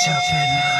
小翠呢？